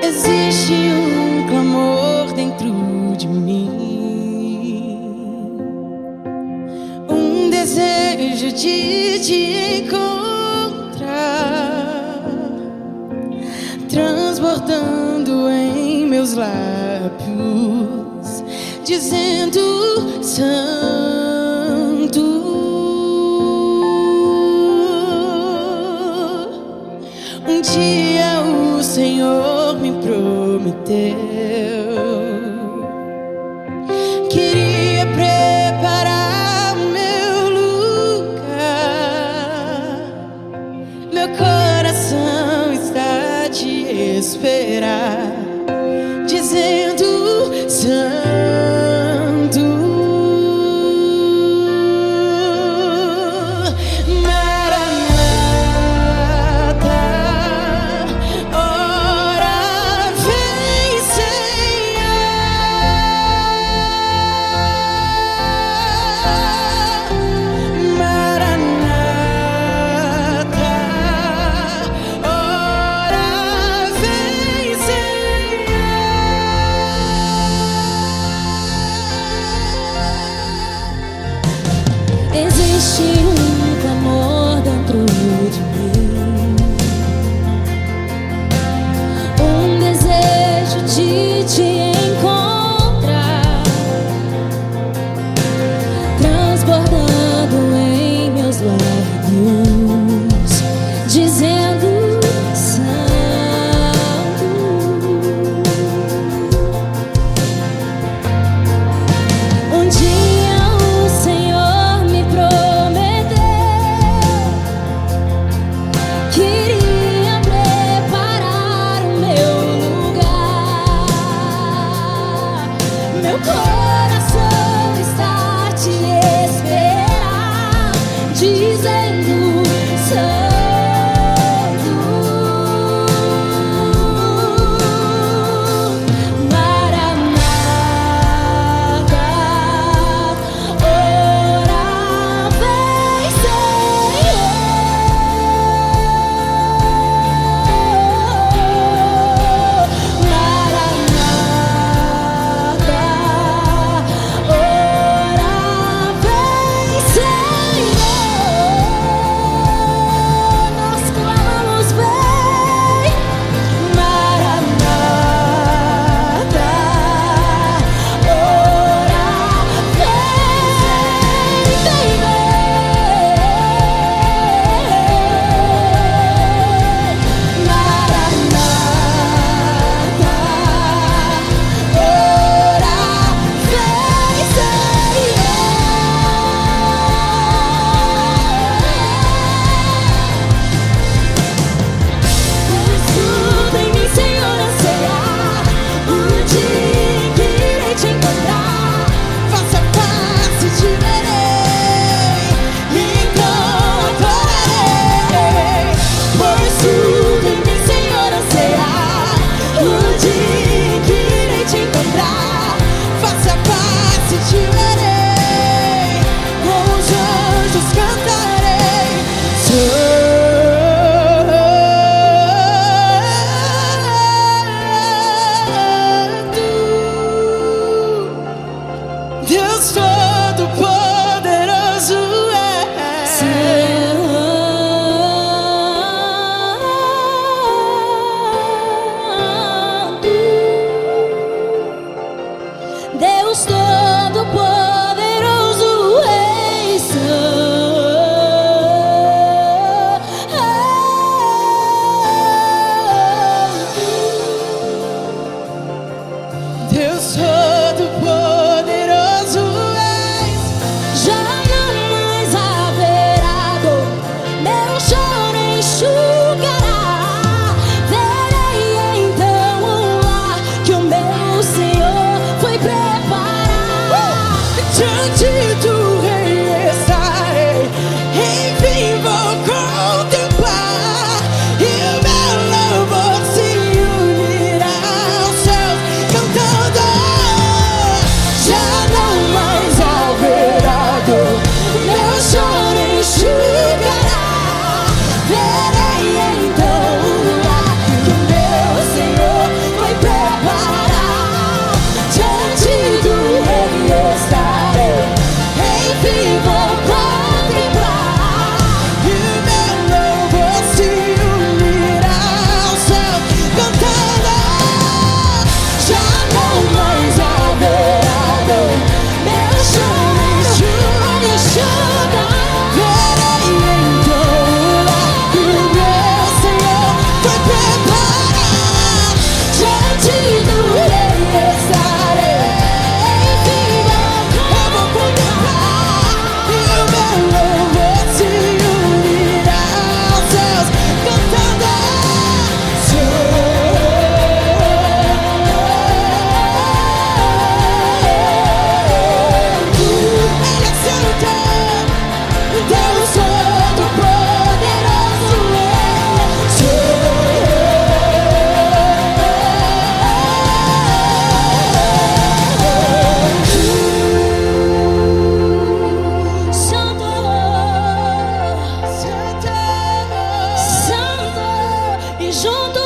Existe um clamor. desejo de te encontrar, transbordando em meus lábios, dizendo santo. Um dia o Senhor me prometeu junto